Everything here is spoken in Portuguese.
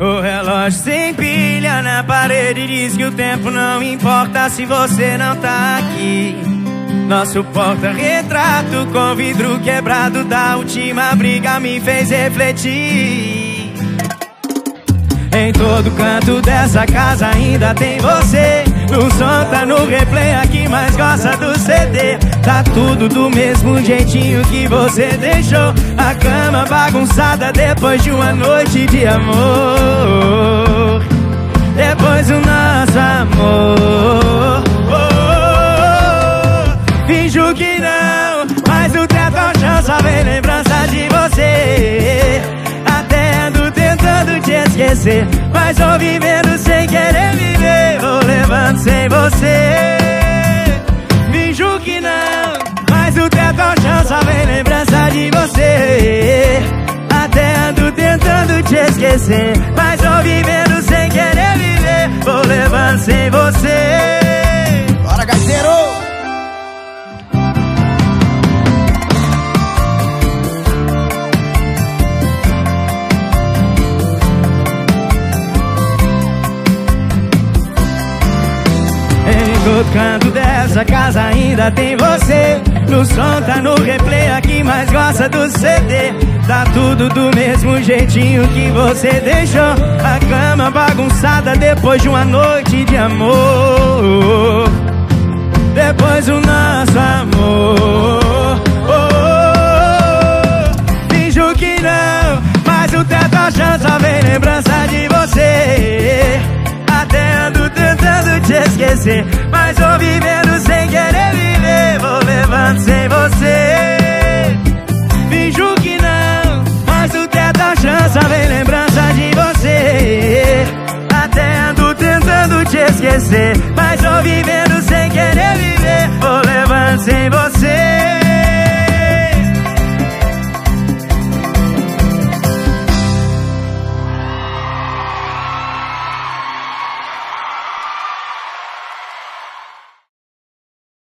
O relógio sem pilha na parede diz que o tempo não importa se você não tá aqui. Nosso porta-retrato com vidro quebrado da última briga me fez refletir. Em todo canto dessa casa ainda tem você. Tá no replay aqui, mas gosta do CD. Tá tudo do mesmo jeitinho que você deixou. A cama bagunçada depois de uma noite de amor. Depois do nosso amor. Oh, oh, oh. Finjo que não, mas o teto chão só vem lembrança de você. Até ando tentando te esquecer, mas tô vivendo sem querer viver. Sem você. Finjo que não, mas o teto ao chão só vem lembrança de você. Até ando tentando te esquecer, mas tô vivendo sem querer viver. Vou levando sem você. Todo canto dessa casa ainda tem você. No som tá no replay aqui, mas gosta do CD Tá tudo do mesmo jeitinho que você deixou. A cama bagunçada depois de uma noite de amor. Depois do nosso amor. Oh, oh, oh. Finjo que não, mas o teto chão só vem lembrança esquecer Mas tô vivendo sem querer viver. Vou levando sem você. Finjo que não Mas o teto só vem lembrança de você. Até ando tentando te esquecer Mas tô vivendo sem querer viver. Vou levando sem você